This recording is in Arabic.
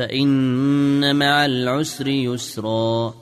فإن مع العسر يسرا.